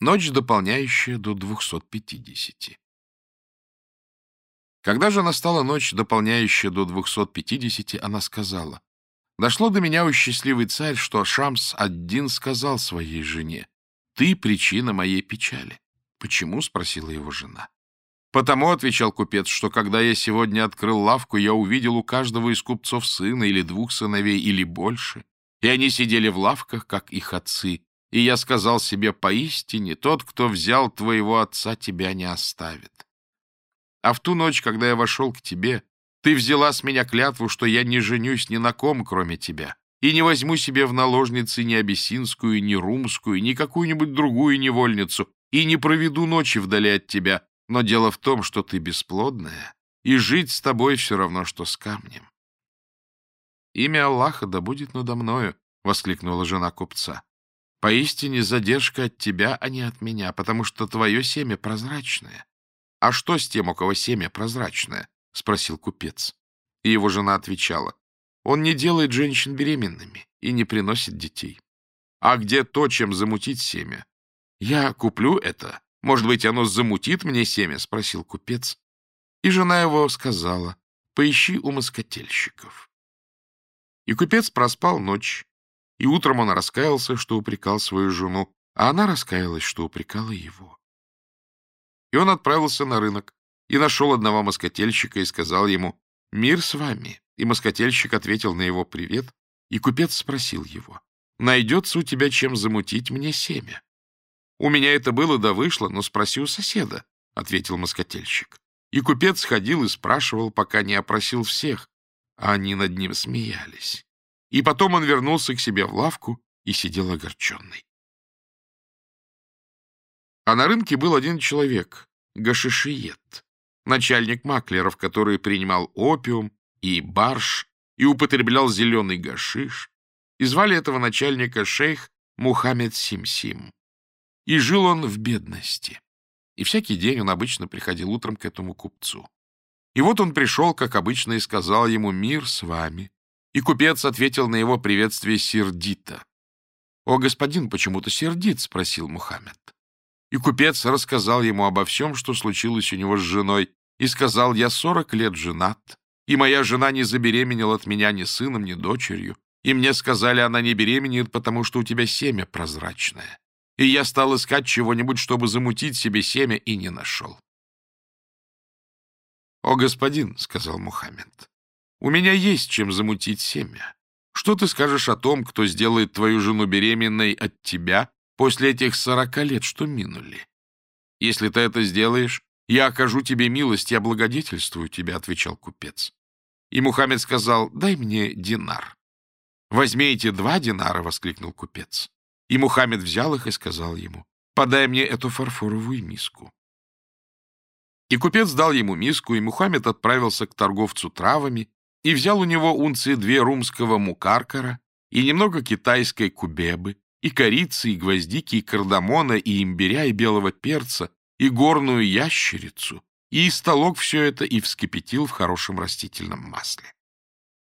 Ночь, дополняющая до 250. Когда же настала ночь, дополняющая до 250, она сказала, «Дошло до меня, у счастливый царь, что Шамс один сказал своей жене, «Ты причина моей печали». «Почему?» — спросила его жена. «Потому», — отвечал купец, — «что когда я сегодня открыл лавку, я увидел у каждого из купцов сына или двух сыновей или больше, и они сидели в лавках, как их отцы, и я сказал себе, поистине, тот, кто взял твоего отца, тебя не оставит. А в ту ночь, когда я вошел к тебе, ты взяла с меня клятву, что я не женюсь ни на ком, кроме тебя, и не возьму себе в наложницы ни абиссинскую, ни румскую, ни какую-нибудь другую невольницу, и не проведу ночи вдали от тебя. Но дело в том, что ты бесплодная, и жить с тобой все равно, что с камнем. «Имя Аллаха да будет надо мною!» — воскликнула жена купца. Поистине задержка от тебя, а не от меня, потому что твое семя прозрачное. — А что с тем, у кого семя прозрачное? — спросил купец. И его жена отвечала. — Он не делает женщин беременными и не приносит детей. — А где то, чем замутить семя? — Я куплю это. Может быть, оно замутит мне семя? — спросил купец. И жена его сказала. — Поищи у москотельщиков. И купец проспал ночь и утром он раскаялся, что упрекал свою жену, а она раскаялась, что упрекала его. И он отправился на рынок и нашел одного москательщика и сказал ему «Мир с вами». И москательщик ответил на его «Привет», и купец спросил его «Найдется у тебя чем замутить мне семя?» «У меня это было да вышло, но спроси у соседа», — ответил москательщик. И купец ходил и спрашивал, пока не опросил всех, а они над ним смеялись. И потом он вернулся к себе в лавку и сидел огорченный. А на рынке был один человек — Гашишиет, начальник маклеров, который принимал опиум и барш и употреблял зеленый гашиш, и звали этого начальника шейх Мухаммед Симсим. И жил он в бедности. И всякий день он обычно приходил утром к этому купцу. И вот он пришел, как обычно, и сказал ему «Мир с вами». И купец ответил на его приветствие сердито. «О, господин почему-то сердит?» — спросил Мухаммед. И купец рассказал ему обо всем, что случилось у него с женой, и сказал, «Я сорок лет женат, и моя жена не забеременела от меня ни сыном, ни дочерью, и мне сказали, она не беременеет, потому что у тебя семя прозрачное. И я стал искать чего-нибудь, чтобы замутить себе семя, и не нашел». «О, господин», — сказал Мухаммед, у меня есть чем замутить семя. Что ты скажешь о том, кто сделает твою жену беременной от тебя после этих сорока лет, что минули? Если ты это сделаешь, я окажу тебе милость, я благодетельствую тебя, — отвечал купец. И Мухаммед сказал, дай мне динар. Возьми эти два динара, — воскликнул купец. И Мухаммед взял их и сказал ему, подай мне эту фарфоровую миску. И купец дал ему миску, и Мухаммед отправился к торговцу травами и взял у него унции две румского мукаркара и немного китайской кубебы, и корицы, и гвоздики, и кардамона, и имбиря, и белого перца, и горную ящерицу, и истолок все это и вскипятил в хорошем растительном масле.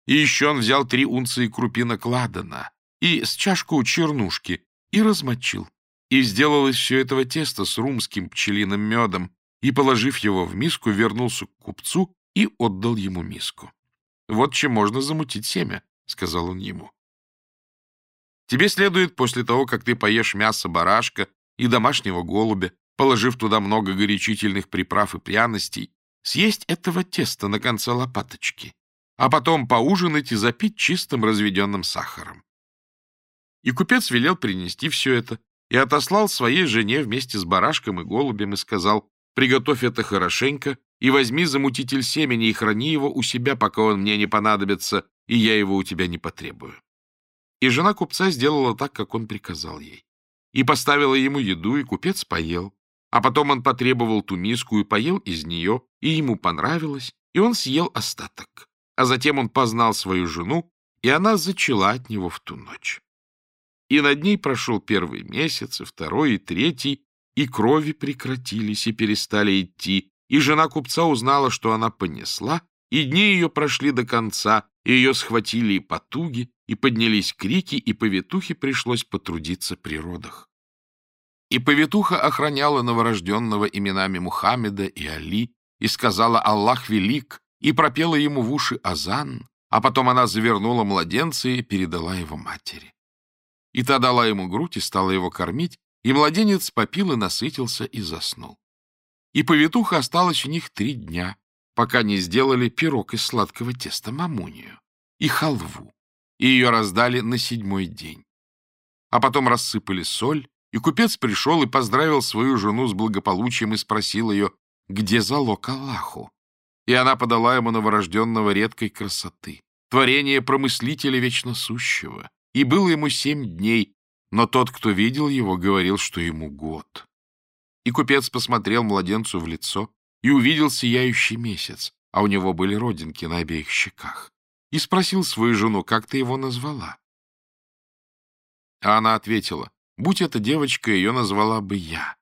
И еще он взял три унции крупинок ладана и с чашку чернушки и размочил. И сделал из все этого теста с румским пчелиным медом, и, положив его в миску, вернулся к купцу и отдал ему миску. Вот чем можно замутить семя, — сказал он ему. Тебе следует после того, как ты поешь мясо барашка и домашнего голубя, положив туда много горячительных приправ и пряностей, съесть этого теста на конце лопаточки, а потом поужинать и запить чистым разведенным сахаром. И купец велел принести все это и отослал своей жене вместе с барашком и голубем и сказал, «Приготовь это хорошенько, и возьми замутитель семени и храни его у себя, пока он мне не понадобится, и я его у тебя не потребую». И жена купца сделала так, как он приказал ей. И поставила ему еду, и купец поел. А потом он потребовал ту миску и поел из нее, и ему понравилось, и он съел остаток. А затем он познал свою жену, и она зачала от него в ту ночь. И над ней прошел первый месяц, и второй, и третий, и крови прекратились и перестали идти, и жена купца узнала, что она понесла, и дни ее прошли до конца, и ее схватили и потуги, и поднялись крики, и повитухе пришлось потрудиться при родах. И повитуха охраняла новорожденного именами Мухаммеда и Али, и сказала «Аллах велик», и пропела ему в уши азан, а потом она завернула младенца и передала его матери. И та дала ему грудь и стала его кормить, и младенец попил и насытился и заснул и повитуха осталась у них три дня, пока не сделали пирог из сладкого теста мамунию и халву, и ее раздали на седьмой день. А потом рассыпали соль, и купец пришел и поздравил свою жену с благополучием и спросил ее, где залог Аллаху. И она подала ему новорожденного редкой красоты, творение промыслителя вечно сущего. И было ему семь дней, но тот, кто видел его, говорил, что ему год. И купец посмотрел младенцу в лицо и увидел сияющий месяц, а у него были родинки на обеих щеках, и спросил свою жену, как ты его назвала. А она ответила, будь это девочка, ее назвала бы я.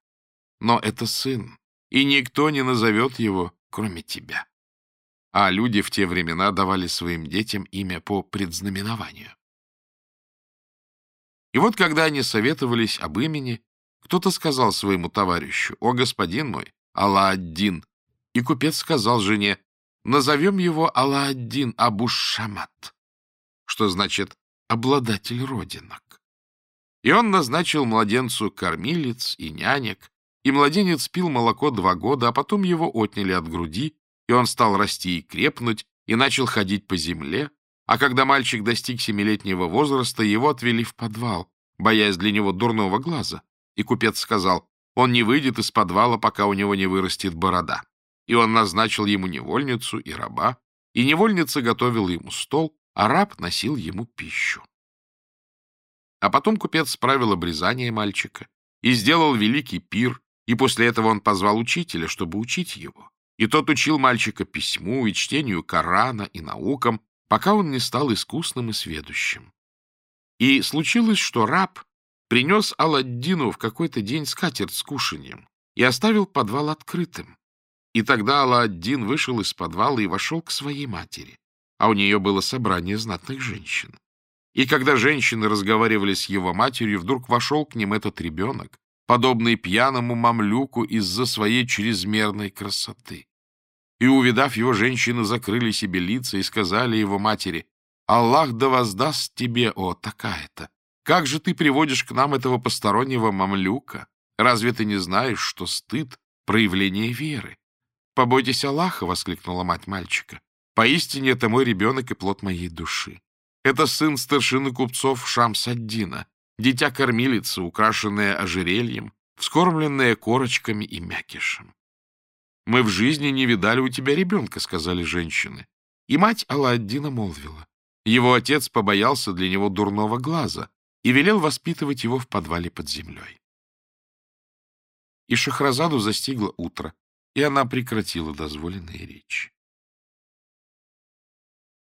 Но это сын, и никто не назовет его, кроме тебя. А люди в те времена давали своим детям имя по предзнаменованию. И вот когда они советовались об имени, кто-то сказал своему товарищу, «О, господин мой, Алла-Аддин!» И купец сказал жене, «Назовем его Алла-Аддин Абуш-Шамат», что значит «обладатель родинок». И он назначил младенцу кормилец и нянек, и младенец пил молоко два года, а потом его отняли от груди, и он стал расти и крепнуть, и начал ходить по земле, а когда мальчик достиг семилетнего возраста, его отвели в подвал, боясь для него дурного глаза, и купец сказал, он не выйдет из подвала, пока у него не вырастет борода. И он назначил ему невольницу и раба, и невольница готовила ему стол, а раб носил ему пищу. А потом купец справил обрезание мальчика и сделал великий пир, и после этого он позвал учителя, чтобы учить его. И тот учил мальчика письму и чтению Корана и наукам, пока он не стал искусным и сведущим. И случилось, что раб принес Аладдину в какой-то день скатерть с кушаньем и оставил подвал открытым. И тогда Аладдин вышел из подвала и вошел к своей матери, а у нее было собрание знатных женщин. И когда женщины разговаривали с его матерью, вдруг вошел к ним этот ребенок, подобный пьяному мамлюку из-за своей чрезмерной красоты. И, увидав его, женщины закрыли себе лица и сказали его матери, «Аллах да воздаст тебе, о, такая-то! Как же ты приводишь к нам этого постороннего мамлюка? Разве ты не знаешь, что стыд — проявление веры? — Побойтесь Аллаха! — воскликнула мать мальчика. — Поистине это мой ребенок и плод моей души. Это сын старшины купцов Шамсаддина, Дитя кормилица, украшенная ожерельем, вскормленное корочками и мякишем. «Мы в жизни не видали у тебя ребенка», — сказали женщины. И мать Алладдина молвила. Его отец побоялся для него дурного глаза, и велел воспитывать его в подвале под землей. И Шахразаду застигло утро, и она прекратила дозволенные речи.